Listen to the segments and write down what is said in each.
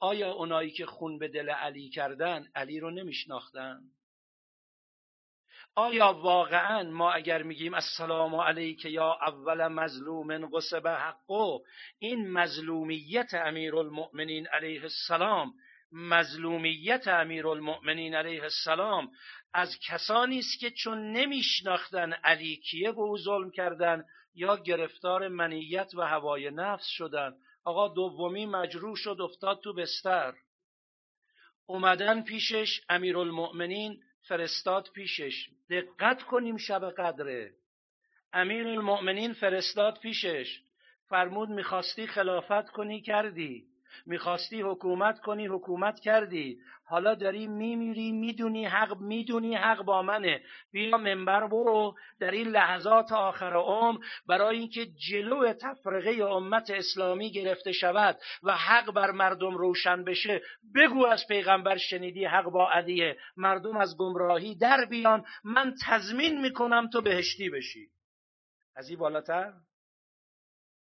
آیا اونایی که خون به دل علی کردن علی رو نمیشناختن؟ آیا واقعا ما اگر میگیم السلام علیک یا اول مظلوم قصب حقو این مظلومیت امیر المؤمنین علیه السلام مظلومیت امیر المؤمنین علیه السلام از کسانی است که چون نمیشناختن علی کیه به او ظلم کردن یا گرفتار منیت و هوای نفس شدن؟ آقا دومی مجروح شد افتاد تو بستر. اومدن پیشش امیرالمؤمنین فرستاد پیشش. دقت کنیم شب قدره. امیر المؤمنین فرستاد پیشش. فرمود می‌خواستی خلافت کنی کردی. می‌خواستی حکومت کنی حکومت کردی. حالا داری میمیری می‌دونی حق می‌دونی حق با منه. بیا منبر برو. در این لحظات آخر عمر برای اینکه جلو تفرقه امت اسلامی گرفته شود و حق بر مردم روشن بشه بگو از پیغمبر شنیدی حق با علیه مردم از گمراهی در بیان. من تضمین می‌کنم تو بهشتی بشی. از این بالاتر؟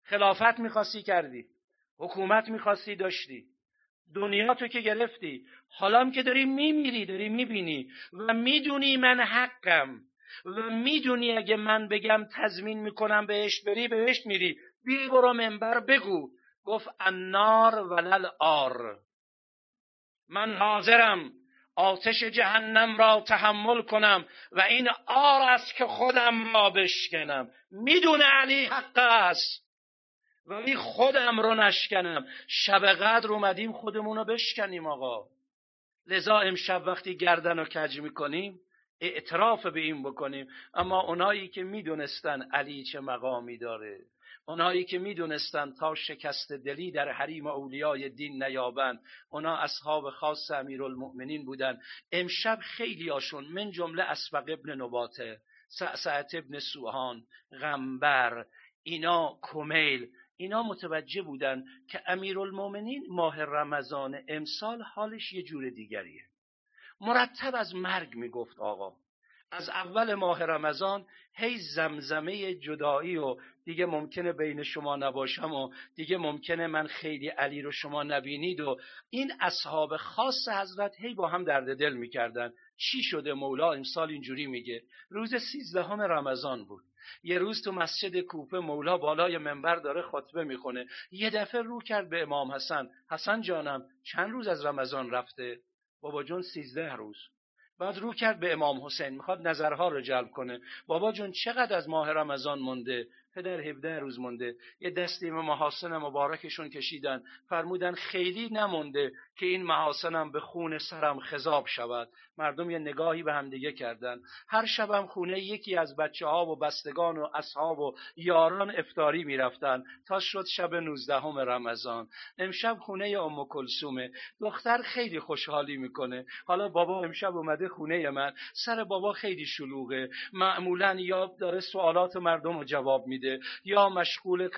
خلافت می‌خواستی کردی. حکومت می‌خواستی داشتی. دنیا تو که گرفتی. حالا که داری میمیری داری می‌بینی. و می‌دونی من حقم. و می‌دونی اگه من بگم تضمین می‌کنم بهشت بری بهشت میری. بیا برو منبر بگو. گفت النار ولل آر من حاضرم آتش جهنم را تحمل کنم و این آر است که خودم را بشکنم. می‌دونه علی حق است. ولی خودم رو نشکنم. شب قدر اومدیم خودمون رو بشکنیم آقا. لذا امشب وقتی گردن رو کج می‌کنیم اعتراف به این بکنیم. اما اونایی که می‌دونستن علی چه مقامی داره اونایی که می‌دونستن تا شکست دلی در حریم اولیای دین نیابند اونا اصحاب خاص امیرالمؤمنین بودن. امشب خیلی هاشون من جمله اسبق ابن نباته سعسعت ابن سوهان غنبر اینا کمیل. اینا متوجه بودن که امیرالمؤمنین ماه رمضان امسال حالش یه جور دیگریه. مرتب از مرگ می‌گفت آقا. از اول ماه رمضان هی زمزمه جدایی و دیگه ممکنه بین شما نباشم و دیگه ممکنه من خیلی علی رو شما نبینید و این اصحاب خاص حضرت هی با هم درد دل می‌کردن. چی شده مولا؟ امسال اینجوری میگه. روز سیزدهم رمضان بود. یه روز تو مسجد کوفه مولا بالای منبر داره خطبه می‌خونه. یه دفعه رو کرد به امام حسن. حسن جانم چند روز از رمضان رفته؟ بابا جون سیزده روز. بعد رو کرد به امام حسین می‌خواد نظرها رو جلب کنه. بابا جون چقدر از ماه رمضان مونده؟ پدر 17 روز مونده یه دستی به محاسن مبارکشون کشیدن. فرمودن خیلی نمونده که این محاسنم به خون سرم خذاب شود. مردم یه نگاهی به هم دیگه کردن. هر شبم خونه یکی از بچه ها و بستگان و اصحاب و یاران افتاری می‌رفتن. تا شد شب 19 رمضان. امشب خونه ام کلسومه دختر خیلی خوشحالی می‌کنه. حالا بابا امشب اومده خونه من. سر بابا خیلی شلوغه. معمولا یا داره سوالات مردم رو جواب میده. یا مشغول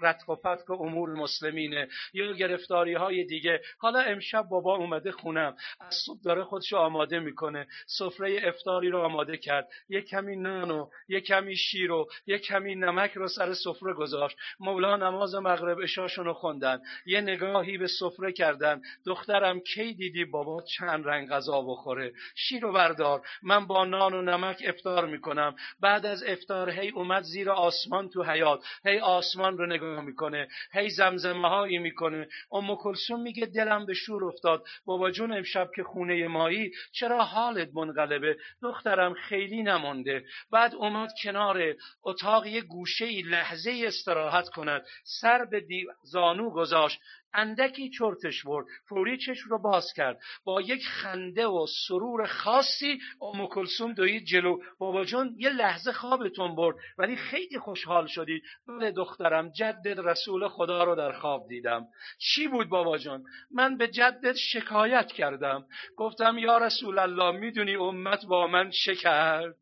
رتق و فتق امور مسلمینه یا گرفتاری های دیگه. حالا امشب بابا اومده خونم. از صبح داره خودشو آماده می‌کنه. سفره افتاری رو آماده کرد. یه کمی نان و یه کمی شیر و یه کمی نمک رو سر سفره گذاشت. مولا نماز مغرب اشاشون رو خوندن. یه نگاهی به سفره کردن. دخترم کی دیدی بابا چند رنگ غذا بخوره؟ شیر و بردار. من با نان و نمک افتار می‌کنم. بعد از افتار هی اومد زیر آسمان تو حیات. هی آسمان رو نگاه می‌کنه هی زمزمه هایی می‌کنه. ام کلسوم میگه دلم به شور افتاد. بابا جون امشب که خونه مایی چرا حالت منقلبه؟ دخترم خیلی نمونده بعد اومد کنار اتاق یه گوشه لحظه استراحت کند. سر به زانو گذاشت. اندکی چرتش برد فوری چشم رو باز کرد. با یک خنده و سرور خاصی ام کلسوم دوید جلو. بابا جون یه لحظه خوابتون برد ولی خیلی خوشحال شدید. بله دخترم جدد رسول خدا رو در خواب دیدم. چی بود بابا جون من به جدد شکایت کردم. گفتم یا رسول الله می‌دونی امت با من چه کرد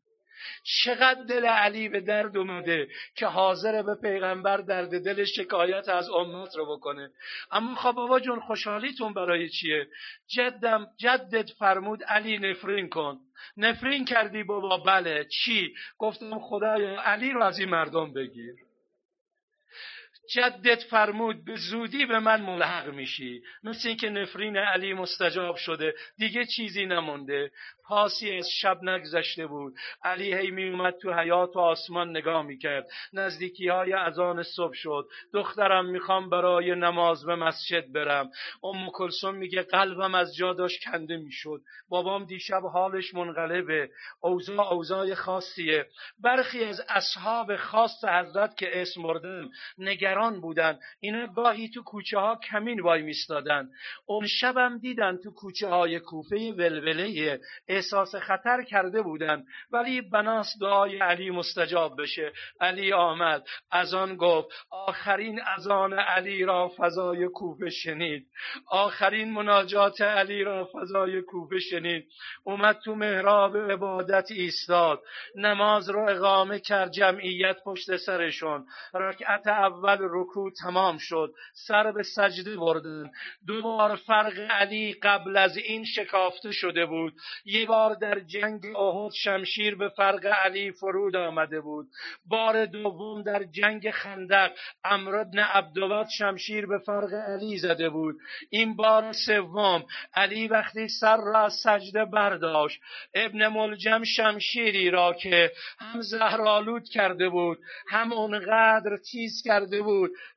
چقدر دل علی به درد اومده که حاضر به پیغمبر درد دل شکایت از امت رو بکنه. اما خب بابا جون خوشحالیتون برای چیه؟ جدم جدت فرمود علی نفرین کن. نفرین کردی بابا؟ بله. چی؟ گفتم خدای علی رو از این مردم بگیر. جدت فرمود به زودی به من ملحق میشی. مثل اینکه نفرین علی مستجاب شده دیگه چیزی نمونده پاسی از شب نگذشته بود. علی هی می اومد تو حیات و آسمان نگاه می‌کرد. نزدیکی های اذان صبح شد. دخترم می‌خوام برای نماز به مسجد برم. ام کلسون میگه قلبم از جا داشت کنده می‌شد. بابام دیشب حالش منقلبه. اوضاع اوضاع خاصیه. برخی از اصحاب خاص حضرت که اسم بردن نگران بودن. اینا گاهی تو کوچه ها کمین وای میستادن. اون شبم دیدن تو کوچه های کوفه ولوله احساس خطر کرده بودند ولی بناس دعای علی مستجاب بشه. علی آمد. از آن گفت آخرین اذان علی را فضای کوفه شنید. آخرین مناجات علی را فضای کوفه شنید. اومد تو محراب عبادت ایستاد. نماز رو اقامه کرد. جمعیت پشت سرشون. رکعت اول رکوع تمام شد. سر به سجده بردن. دوبار فرق علی قبل از این شکافته شده بود. یک بار در جنگ احد شمشیر به فرق علی فرود آمده بود. بار دوم در جنگ خندق امر ابن عبدالله شمشیر به فرق علی زده بود. این بار سوم. علی وقتی سر را سجده برداشت ابن ملجم شمشیری را که هم زهرالود کرده بود هم اونقدر تیز کرده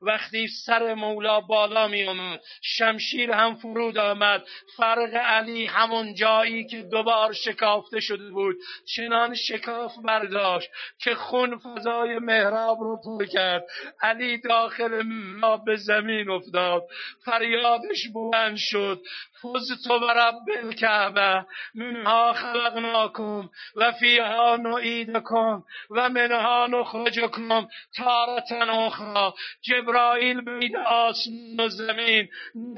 وقتی سر مولا بالا می آمد شمشیر هم فرود آمد. فرق علی همون جایی که دوبار شکافته شده بود. چنان شکاف برداشت که خون فضای محراب رو پر کرد. علی داخل محراب به زمین افتاد. فریادش بلند شد. فزت و رب الکعبه منها خلقناکم و فیها نعیدکم و منها نخرجکم تارتا اخرى جبرائیل بین آسمان و زمین.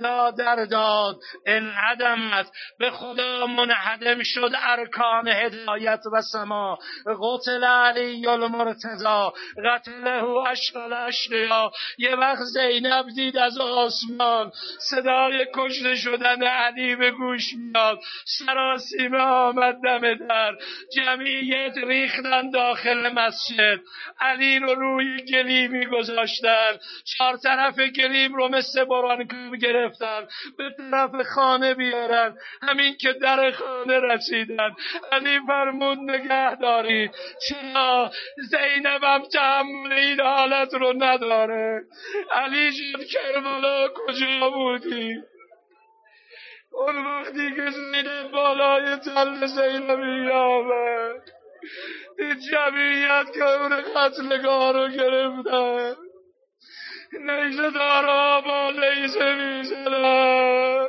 دا در داد. انعدمت به خدا منحدم شد ارکان هدایت و سما. قتل علی المرتضا قتله اشقل اشقیا. یه وقت زینب دید از آسمان. صدای کشته شدن علی به گوش میاد. سراسیمه آمد دم در. جمعیت ریختن داخل مسجد. علی رو روی گلیمی گذاشتن چهار طرف گلیم رو مثل برانکوب گرفتن. به طرف خانه بیارن. همین که در خانه رسیدن. علی فرمود نگه دارید چرا؟ زینبم تحمل این حالت رو نداره. علی جون کربلا کجا بودی؟ اون وقتی که زینب بالای تل زینبی آمد دید جمعیت که اون قتلگاه رو گرفتن نیزه دارا با نیزه می‌زنن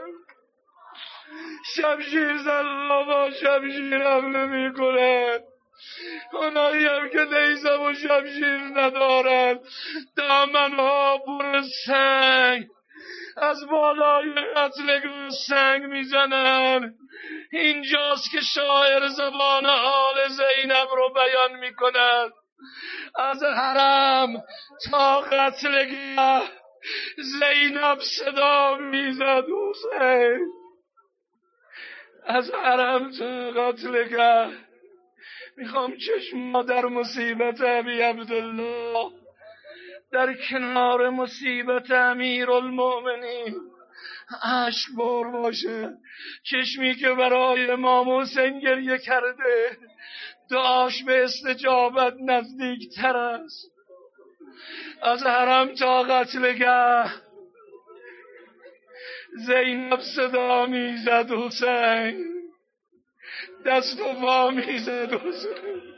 شمشیر زن با شمشیر حمله می‌کنن اونایی هم که نیزه و شمشیر ندارن دامنها پر سنگ. از بالای قتلگاه سنگ می‌زنن. اینجاست که شاعر زبان حال زینب رو بیان می‌کند. از حرم تا قتلگاه زینب صدا می‌زد حسین. از حرم تا قتلگاه می‌خوام چشم در مصیبت ابی عبدالله. در کنار مصیبت امیر المؤمنین عشق بار باشه. چشمی که برای امام حسین گریه کرده دعاش به استجابت نزدیک تر است. از حرم تا قتلگه زینب صدا می‌زد حسین. دست و پا می‌زد حسین.